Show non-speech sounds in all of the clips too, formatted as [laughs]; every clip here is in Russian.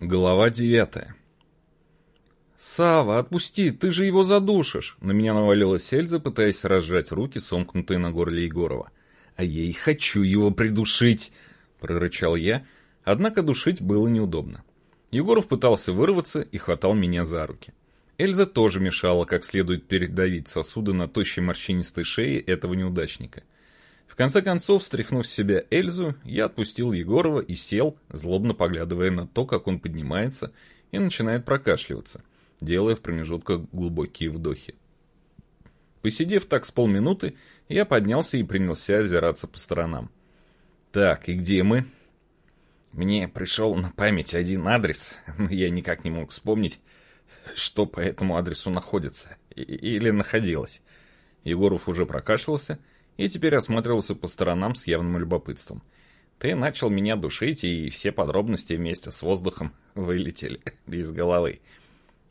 Глава девятая. «Сава, отпусти, ты же его задушишь!» На меня навалилась Эльза, пытаясь разжать руки, сомкнутые на горле Егорова. «А я и хочу его придушить!» — прорычал я, однако душить было неудобно. Егоров пытался вырваться и хватал меня за руки. Эльза тоже мешала как следует передавить сосуды на тощей морщинистой шее этого неудачника. В конце концов, встряхнув с себя Эльзу, я отпустил Егорова и сел, злобно поглядывая на то, как он поднимается и начинает прокашливаться, делая в промежутках глубокие вдохи. Посидев так с полминуты, я поднялся и принялся озираться по сторонам. «Так, и где мы?» Мне пришел на память один адрес, но я никак не мог вспомнить, что по этому адресу находится или находилось. Егоров уже прокашлялся и теперь осматривался по сторонам с явным любопытством. Ты начал меня душить, и все подробности вместе с воздухом [laughs] вылетели из головы.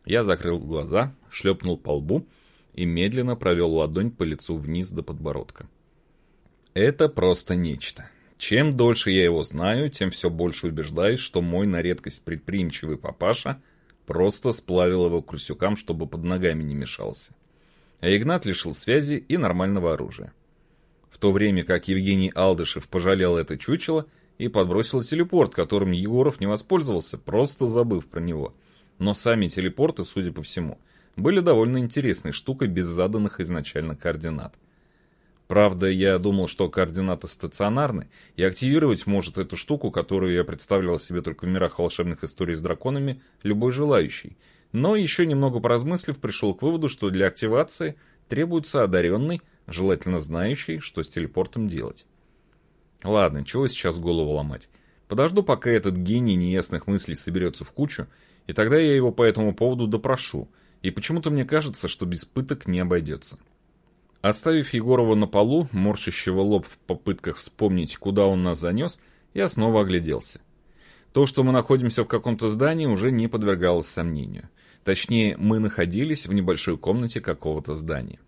Я закрыл глаза, шлепнул по лбу и медленно провел ладонь по лицу вниз до подбородка. Это просто нечто. Чем дольше я его знаю, тем все больше убеждаюсь, что мой на редкость предприимчивый папаша просто сплавил его крысюкам, чтобы под ногами не мешался. А Игнат лишил связи и нормального оружия в то время как Евгений Алдышев пожалел это чучело и подбросил телепорт, которым Егоров не воспользовался, просто забыв про него. Но сами телепорты, судя по всему, были довольно интересной штукой без заданных изначально координат. Правда, я думал, что координаты стационарны, и активировать может эту штуку, которую я представлял себе только в мирах волшебных историй с драконами, любой желающий. Но еще немного поразмыслив, пришел к выводу, что для активации требуется одаренный, желательно знающий, что с телепортом делать. Ладно, чего сейчас голову ломать. Подожду, пока этот гений неясных мыслей соберется в кучу, и тогда я его по этому поводу допрошу, и почему-то мне кажется, что без пыток не обойдется. Оставив Егорова на полу, морщащего лоб в попытках вспомнить, куда он нас занес, я снова огляделся. То, что мы находимся в каком-то здании, уже не подвергалось сомнению. Точнее, мы находились в небольшой комнате какого-то здания.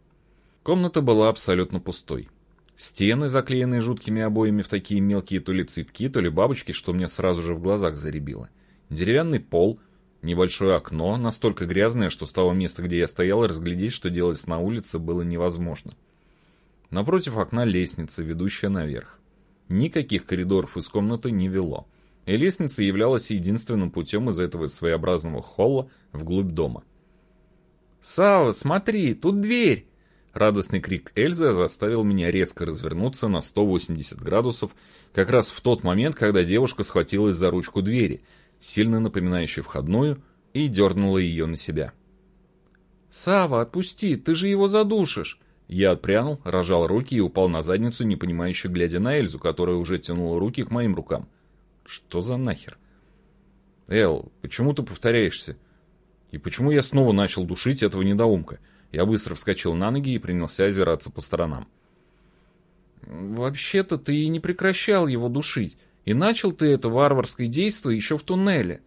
Комната была абсолютно пустой. Стены, заклеенные жуткими обоями в такие мелкие то ли цветки, то ли бабочки, что мне сразу же в глазах заребило. Деревянный пол, небольшое окно, настолько грязное, что с того места, где я стоял, разглядеть, что делать на улице, было невозможно. Напротив окна лестница, ведущая наверх. Никаких коридоров из комнаты не вело. И лестница являлась единственным путем из этого своеобразного холла вглубь дома. «Сава, смотри, тут дверь!» Радостный крик Эльзы заставил меня резко развернуться на 180 градусов, как раз в тот момент, когда девушка схватилась за ручку двери, сильно напоминающей входную, и дернула ее на себя. «Сава, отпусти, ты же его задушишь!» Я отпрянул, рожал руки и упал на задницу, не понимающе глядя на Эльзу, которая уже тянула руки к моим рукам. «Что за нахер?» «Эл, почему ты повторяешься? И почему я снова начал душить этого недоумка?» Я быстро вскочил на ноги и принялся озираться по сторонам. «Вообще-то ты и не прекращал его душить, и начал ты это варварское действие еще в туннеле».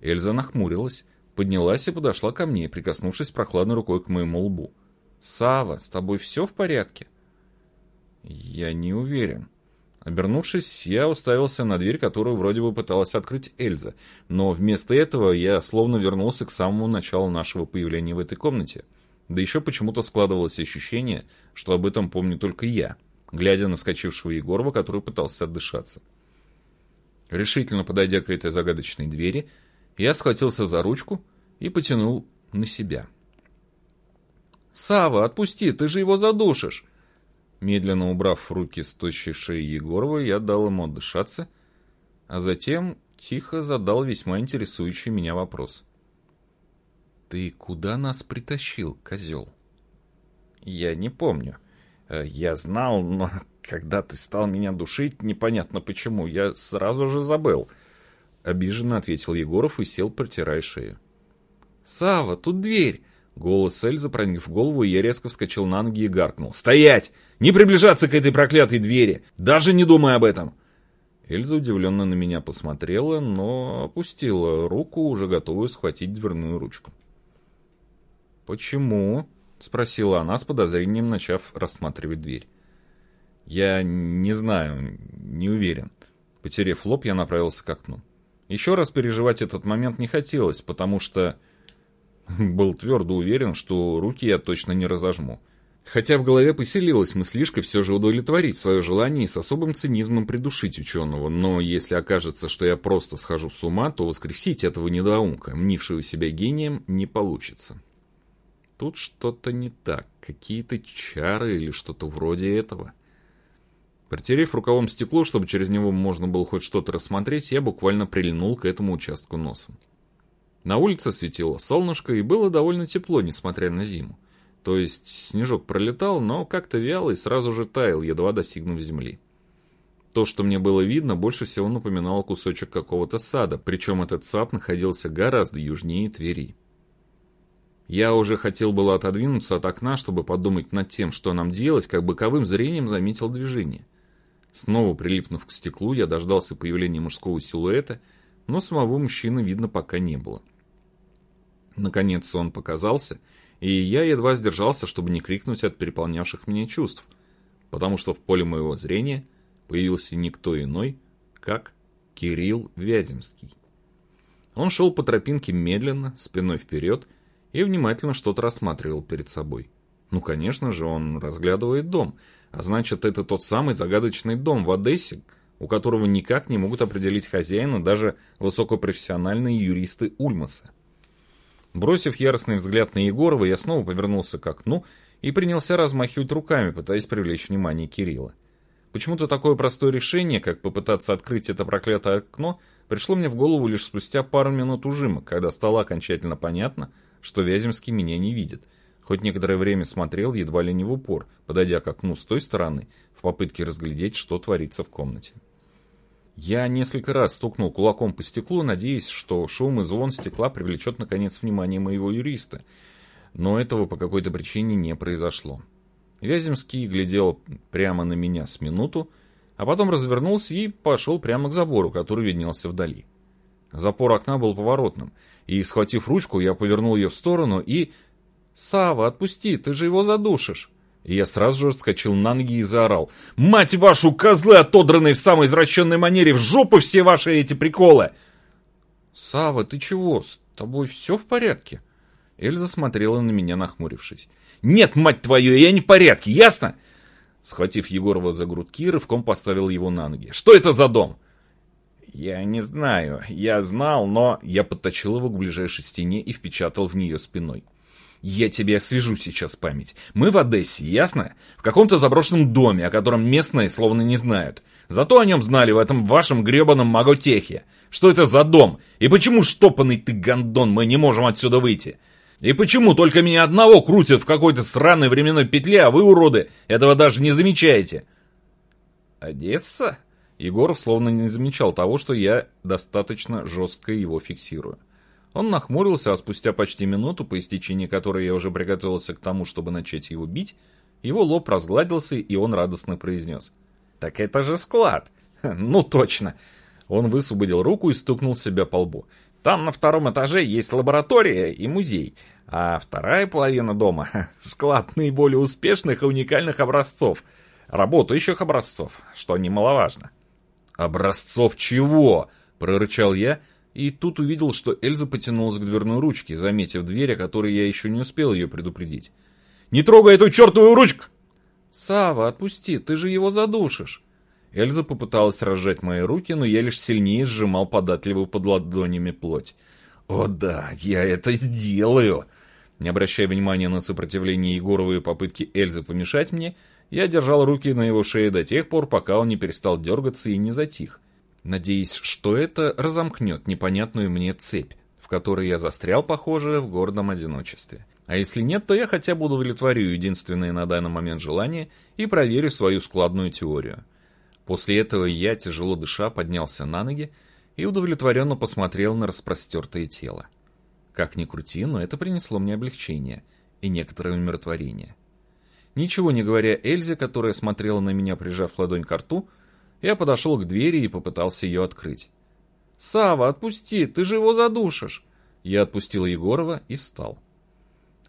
Эльза нахмурилась, поднялась и подошла ко мне, прикоснувшись прохладной рукой к моему лбу. «Сава, с тобой все в порядке?» «Я не уверен». Обернувшись, я уставился на дверь, которую вроде бы пыталась открыть Эльза, но вместо этого я словно вернулся к самому началу нашего появления в этой комнате — да еще почему-то складывалось ощущение, что об этом помню только я, глядя на вскочившего Егорова, который пытался отдышаться. Решительно подойдя к этой загадочной двери, я схватился за ручку и потянул на себя. «Сава, отпусти, ты же его задушишь!» Медленно убрав руки с тощей шеи Егорова, я дал ему отдышаться, а затем тихо задал весьма интересующий меня вопрос. «Ты куда нас притащил, козел?» «Я не помню. Э, я знал, но [laughs] когда ты стал меня душить, непонятно почему, я сразу же забыл». Обиженно ответил Егоров и сел, протирая шею. «Сава, тут дверь!» Голос Эльзы проник в голову, и я резко вскочил на ноги и гаркнул. «Стоять! Не приближаться к этой проклятой двери! Даже не думай об этом!» Эльза удивленно на меня посмотрела, но опустила руку, уже готовую схватить дверную ручку. «Почему?» — спросила она с подозрением, начав рассматривать дверь. «Я не знаю, не уверен». Потерев лоб, я направился к окну. Еще раз переживать этот момент не хотелось, потому что был твердо уверен, что руки я точно не разожму. Хотя в голове поселилась мыслишка все же удовлетворить свое желание и с особым цинизмом придушить ученого, но если окажется, что я просто схожу с ума, то воскресить этого недоумка, мнившего себя гением, не получится. Тут что-то не так, какие-то чары или что-то вроде этого. Протерев рукавом стекло, чтобы через него можно было хоть что-то рассмотреть, я буквально прильнул к этому участку носом. На улице светило солнышко и было довольно тепло, несмотря на зиму. То есть снежок пролетал, но как-то вяло и сразу же таял, едва достигнув земли. То, что мне было видно, больше всего напоминало кусочек какого-то сада, причем этот сад находился гораздо южнее Твери. Я уже хотел было отодвинуться от окна, чтобы подумать над тем, что нам делать, как боковым зрением заметил движение. Снова прилипнув к стеклу, я дождался появления мужского силуэта, но самого мужчины видно пока не было. Наконец он показался — и я едва сдержался, чтобы не крикнуть от переполнявших меня чувств, потому что в поле моего зрения появился никто иной, как Кирилл Вяземский. Он шел по тропинке медленно, спиной вперед, и внимательно что-то рассматривал перед собой. Ну, конечно же, он разглядывает дом, а значит, это тот самый загадочный дом в Одессе, у которого никак не могут определить хозяина даже высокопрофессиональные юристы Ульмаса. Бросив яростный взгляд на Егорова, я снова повернулся к окну и принялся размахивать руками, пытаясь привлечь внимание Кирилла. Почему-то такое простое решение, как попытаться открыть это проклятое окно, пришло мне в голову лишь спустя пару минут ужимок, когда стало окончательно понятно, что Вяземский меня не видит, хоть некоторое время смотрел едва ли не в упор, подойдя к окну с той стороны, в попытке разглядеть, что творится в комнате. Я несколько раз стукнул кулаком по стеклу, надеясь, что шум и звон стекла привлечет наконец внимание моего юриста. Но этого по какой-то причине не произошло. Вяземский глядел прямо на меня с минуту, а потом развернулся и пошел прямо к забору, который виднелся вдали. Запор окна был поворотным, и, схватив ручку, я повернул ее в сторону и... «Сава, отпусти, ты же его задушишь!» И я сразу же вскочил на ноги и заорал. «Мать вашу, козлы, отодранные в самой извращенной манере! В жопу все ваши эти приколы!» «Сава, ты чего? С тобой все в порядке?» Эльза смотрела на меня, нахмурившись. «Нет, мать твою, я не в порядке, ясно?» Схватив Егорова за грудки, рывком поставил его на ноги. «Что это за дом?» «Я не знаю. Я знал, но...» Я подточил его к ближайшей стене и впечатал в нее спиной. Я тебе освежу сейчас память. Мы в Одессе, ясно? В каком-то заброшенном доме, о котором местные словно не знают. Зато о нем знали в этом вашем гребаном Маготехе. Что это за дом? И почему штопанный ты гондон мы не можем отсюда выйти? И почему только меня одного крутят в какой-то сраной временной петле, а вы, уроды, этого даже не замечаете? Одесса? Егоров словно не замечал того, что я достаточно жестко его фиксирую. Он нахмурился, а спустя почти минуту, по истечении которой я уже приготовился к тому, чтобы начать его бить, его лоб разгладился, и он радостно произнес. «Так это же склад!» «Ну точно!» Он высвободил руку и стукнул себя по лбу. «Там на втором этаже есть лаборатория и музей, а вторая половина дома — склад наиболее успешных и уникальных образцов, работающих образцов, что немаловажно». «Образцов чего?» — прорычал я — и тут увидел, что Эльза потянулась к дверной ручке, заметив дверь, о которой я еще не успел ее предупредить. «Не трогай эту чертовую ручку!» «Сава, отпусти, ты же его задушишь!» Эльза попыталась разжать мои руки, но я лишь сильнее сжимал податливую под ладонями плоть. «О да, я это сделаю!» Не обращая внимания на сопротивление Егорова и попытки Эльзы помешать мне, я держал руки на его шее до тех пор, пока он не перестал дергаться и не затих надеясь, что это разомкнет непонятную мне цепь, в которой я застрял, похоже, в гордом одиночестве. А если нет, то я хотя бы удовлетворю единственное на данный момент желание и проверю свою складную теорию. После этого я, тяжело дыша, поднялся на ноги и удовлетворенно посмотрел на распростертое тело. Как ни крути, но это принесло мне облегчение и некоторое умиротворение. Ничего не говоря Эльзе, которая смотрела на меня, прижав ладонь к рту, я подошел к двери и попытался ее открыть. «Сава, отпусти, ты же его задушишь!» Я отпустил Егорова и встал.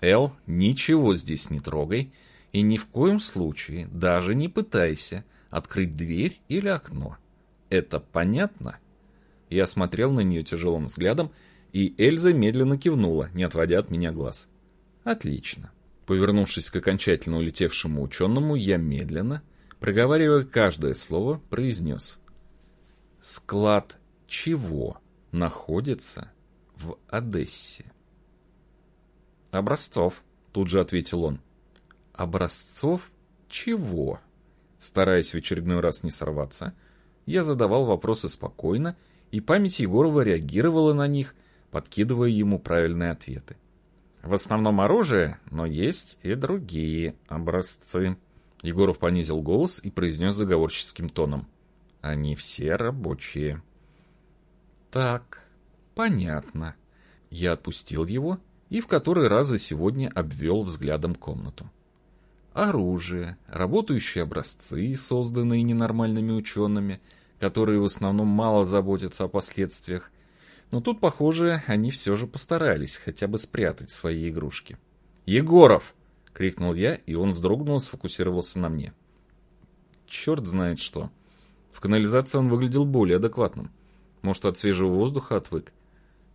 «Эл, ничего здесь не трогай и ни в коем случае даже не пытайся открыть дверь или окно. Это понятно?» Я смотрел на нее тяжелым взглядом, и Эльза медленно кивнула, не отводя от меня глаз. Отлично. Повернувшись к окончательно улетевшему ученому, я медленно, проговаривая каждое слово, произнес. Склад чего находится в Одессе? Образцов, тут же ответил он. Образцов чего? Стараясь в очередной раз не сорваться, я задавал вопросы спокойно, и память Егорова реагировала на них, подкидывая ему правильные ответы. В основном оружие, но есть и другие образцы. Егоров понизил голос и произнес заговорческим тоном. Они все рабочие. Так, понятно. Я отпустил его и в который раз за сегодня обвел взглядом комнату. Оружие, работающие образцы, созданные ненормальными учеными, которые в основном мало заботятся о последствиях, но тут, похоже, они все же постарались хотя бы спрятать свои игрушки. «Егоров!» — крикнул я, и он вздрогнул и сфокусировался на мне. Черт знает что. В канализации он выглядел более адекватным. Может, от свежего воздуха отвык.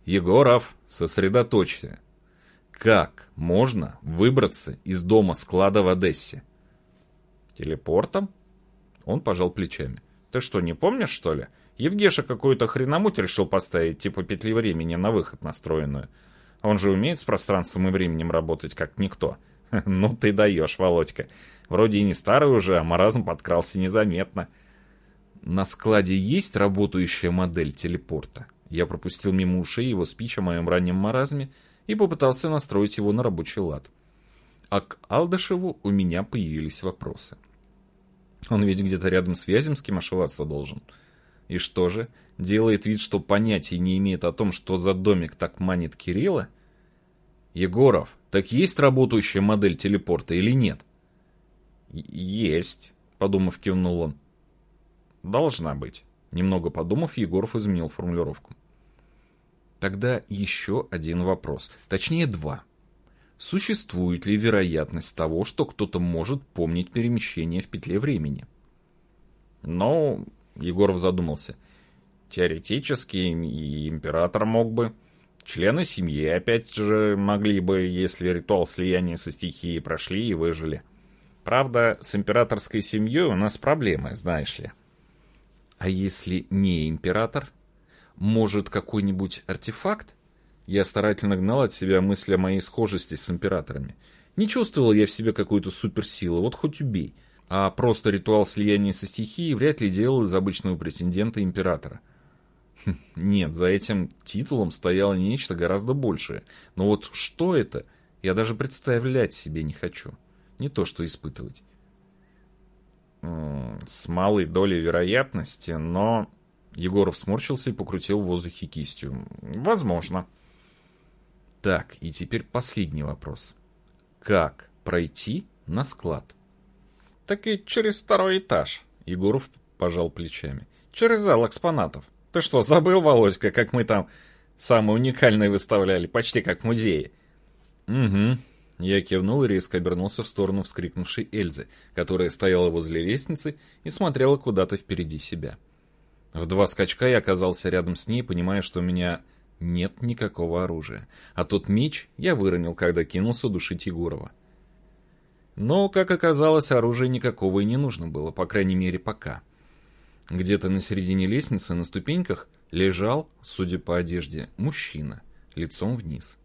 «Егоров, сосредоточься. Как можно выбраться из дома-склада в Одессе?» «Телепортом?» Он пожал плечами. «Ты что, не помнишь, что ли? Евгеша какую-то хреномуть решил поставить, типа петли времени на выход настроенную. Он же умеет с пространством и временем работать, как никто. [laughs] Ну ты даешь, Володька. Вроде и не старый уже, а маразм подкрался незаметно. На складе есть работающая модель телепорта? Я пропустил мимо ушей его спич о моем раннем маразме и попытался настроить его на рабочий лад. А к Алдышеву у меня появились вопросы. Он ведь где-то рядом с Вяземским ошиваться должен. — и что же, делает вид, что понятия не имеет о том, что за домик так манит Кирилла? Егоров, так есть работающая модель телепорта или нет? Есть, подумав, кивнул он. Должна быть. Немного подумав, Егоров изменил формулировку. Тогда еще один вопрос, точнее два. Существует ли вероятность того, что кто-то может помнить перемещение в петле времени? Ну, Егоров задумался. Теоретически и император мог бы. Члены семьи, опять же, могли бы, если ритуал слияния со стихией прошли и выжили. Правда, с императорской семьей у нас проблемы, знаешь ли. А если не император? Может, какой-нибудь артефакт? Я старательно гнал от себя мысли о моей схожести с императорами. Не чувствовал я в себе какую-то суперсилу, вот хоть убей а просто ритуал слияния со стихией вряд ли делал из обычного претендента императора. Хм, нет, за этим титулом стояло нечто гораздо большее. Но вот что это, я даже представлять себе не хочу. Не то, что испытывать. С малой долей вероятности, но... Егоров сморщился и покрутил в воздухе кистью. Возможно. Так, и теперь последний вопрос. Как пройти на склад? Так и через второй этаж. Егоров пожал плечами. Через зал экспонатов. Ты что, забыл, Володька, как мы там самые уникальные выставляли, почти как в музее? Угу. Я кивнул и резко обернулся в сторону вскрикнувшей Эльзы, которая стояла возле лестницы и смотрела куда-то впереди себя. В два скачка я оказался рядом с ней, понимая, что у меня нет никакого оружия. А тот меч я выронил, когда кинулся душить Егорова. Но, как оказалось, оружия никакого и не нужно было, по крайней мере, пока. Где-то на середине лестницы на ступеньках лежал, судя по одежде, мужчина, лицом вниз.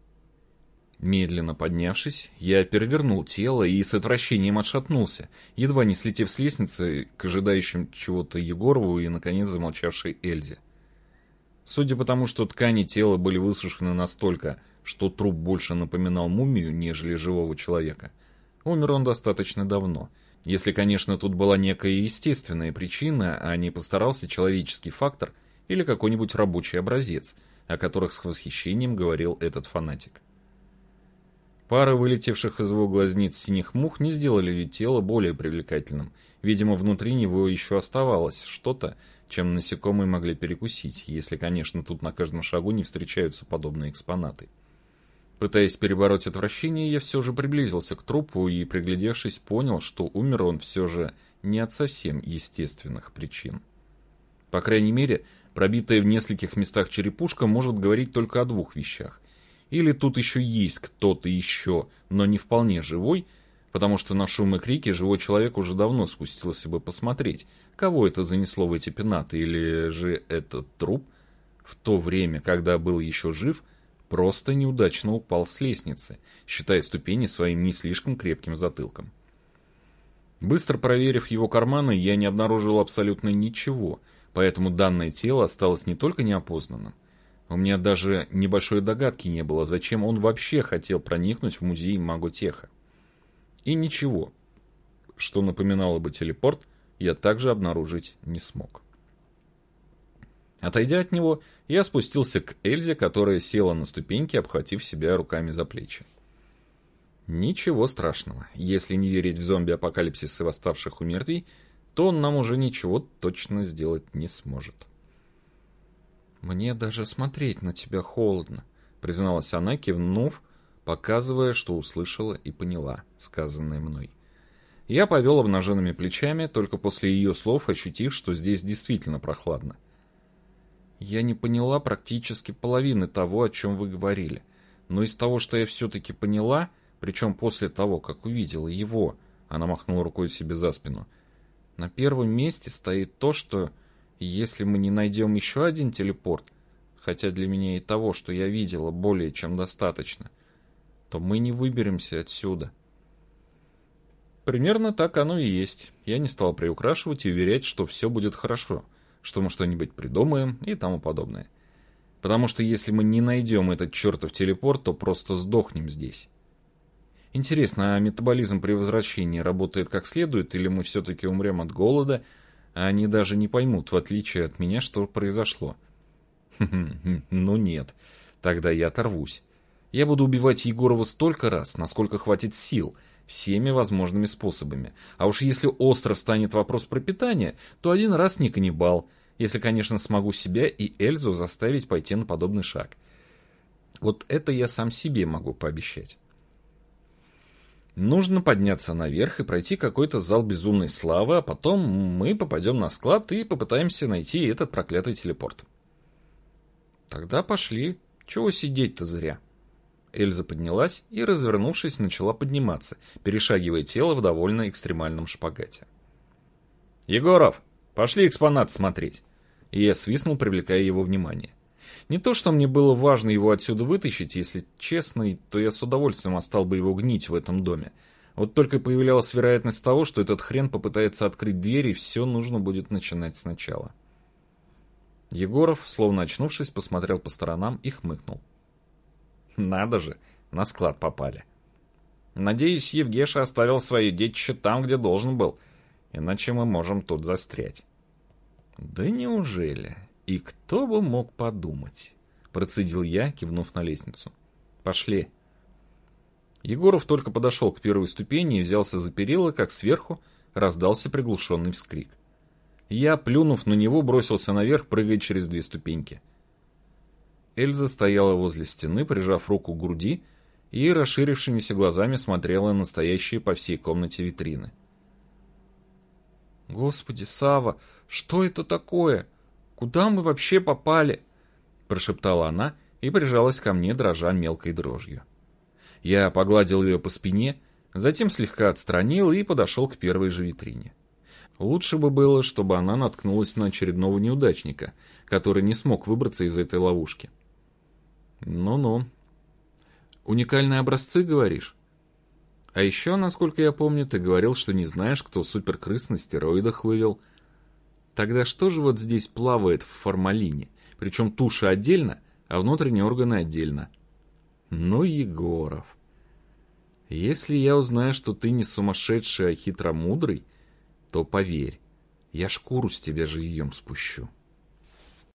Медленно поднявшись, я перевернул тело и с отвращением отшатнулся, едва не слетев с лестницы к ожидающим чего-то Егорову и, наконец, замолчавшей Эльзе. Судя по тому, что ткани тела были высушены настолько, что труп больше напоминал мумию, нежели живого человека, Умер он достаточно давно. Если, конечно, тут была некая естественная причина, а не постарался человеческий фактор или какой-нибудь рабочий образец, о которых с восхищением говорил этот фанатик. Пара вылетевших из его глазниц синих мух не сделали тело более привлекательным. Видимо, внутри него еще оставалось что-то, чем насекомые могли перекусить, если, конечно, тут на каждом шагу не встречаются подобные экспонаты. Пытаясь перебороть отвращение, я все же приблизился к трупу и, приглядевшись, понял, что умер он все же не от совсем естественных причин. По крайней мере, пробитая в нескольких местах черепушка может говорить только о двух вещах. Или тут еще есть кто-то еще, но не вполне живой, потому что на шум и крики живой человек уже давно спустился бы посмотреть, кого это занесло в эти пенаты, или же этот труп в то время, когда был еще жив, просто неудачно упал с лестницы, считая ступени своим не слишком крепким затылком. Быстро проверив его карманы, я не обнаружил абсолютно ничего, поэтому данное тело осталось не только неопознанным, у меня даже небольшой догадки не было, зачем он вообще хотел проникнуть в музей Маготеха. И ничего, что напоминало бы телепорт, я также обнаружить не смог. Отойдя от него, я спустился к Эльзе, которая села на ступеньки, обхватив себя руками за плечи. Ничего страшного. Если не верить в зомби-апокалипсис и восставших у мертвей, то он нам уже ничего точно сделать не сможет. «Мне даже смотреть на тебя холодно», — призналась она, кивнув, показывая, что услышала и поняла сказанное мной. Я повел обнаженными плечами, только после ее слов ощутив, что здесь действительно прохладно. Я не поняла практически половины того, о чем вы говорили. Но из того, что я все-таки поняла, причем после того, как увидела его, она махнула рукой себе за спину, на первом месте стоит то, что если мы не найдем еще один телепорт, хотя для меня и того, что я видела, более чем достаточно, то мы не выберемся отсюда. Примерно так оно и есть. Я не стал приукрашивать и уверять, что все будет хорошо, что мы что-нибудь придумаем и тому подобное. Потому что если мы не найдем этот чертов телепорт, то просто сдохнем здесь. Интересно, а метаболизм при возвращении работает как следует, или мы все-таки умрем от голода, а они даже не поймут, в отличие от меня, что произошло. Ну нет, тогда я оторвусь. Я буду убивать Егорова столько раз, насколько хватит сил, всеми возможными способами. А уж если остро станет вопрос пропитания, то один раз не каннибал, если, конечно, смогу себя и Эльзу заставить пойти на подобный шаг. Вот это я сам себе могу пообещать. Нужно подняться наверх и пройти какой-то зал безумной славы, а потом мы попадем на склад и попытаемся найти этот проклятый телепорт. Тогда пошли. Чего сидеть-то зря? Эльза поднялась и, развернувшись, начала подниматься, перешагивая тело в довольно экстремальном шпагате. «Егоров, пошли экспонат смотреть!» И я свистнул, привлекая его внимание. Не то, что мне было важно его отсюда вытащить, если честно, то я с удовольствием остал бы его гнить в этом доме. Вот только появлялась вероятность того, что этот хрен попытается открыть дверь, и все нужно будет начинать сначала. Егоров, словно очнувшись, посмотрел по сторонам и хмыкнул. «Надо же, на склад попали. Надеюсь, Евгеша оставил свое детище там, где должен был, иначе мы можем тут застрять». «Да неужели?» «И кто бы мог подумать?» Процедил я, кивнув на лестницу. «Пошли». Егоров только подошел к первой ступени и взялся за перила, как сверху раздался приглушенный вскрик. Я, плюнув на него, бросился наверх, прыгая через две ступеньки. Эльза стояла возле стены, прижав руку к груди, и расширившимися глазами смотрела на стоящие по всей комнате витрины. «Господи, Сава, что это такое?» Куда мы вообще попали?» Прошептала она и прижалась ко мне, дрожа мелкой дрожью. Я погладил ее по спине, затем слегка отстранил и подошел к первой же витрине. Лучше бы было, чтобы она наткнулась на очередного неудачника, который не смог выбраться из этой ловушки. Ну-ну. Уникальные образцы, говоришь? А еще, насколько я помню, ты говорил, что не знаешь, кто суперкрыс на стероидах вывел – Тогда что же вот здесь плавает в формалине? Причем туша отдельно, а внутренние органы отдельно. Ну, Егоров. Если я узнаю, что ты не сумасшедший, а хитромудрый, то поверь, я шкуру с тебя живьем спущу.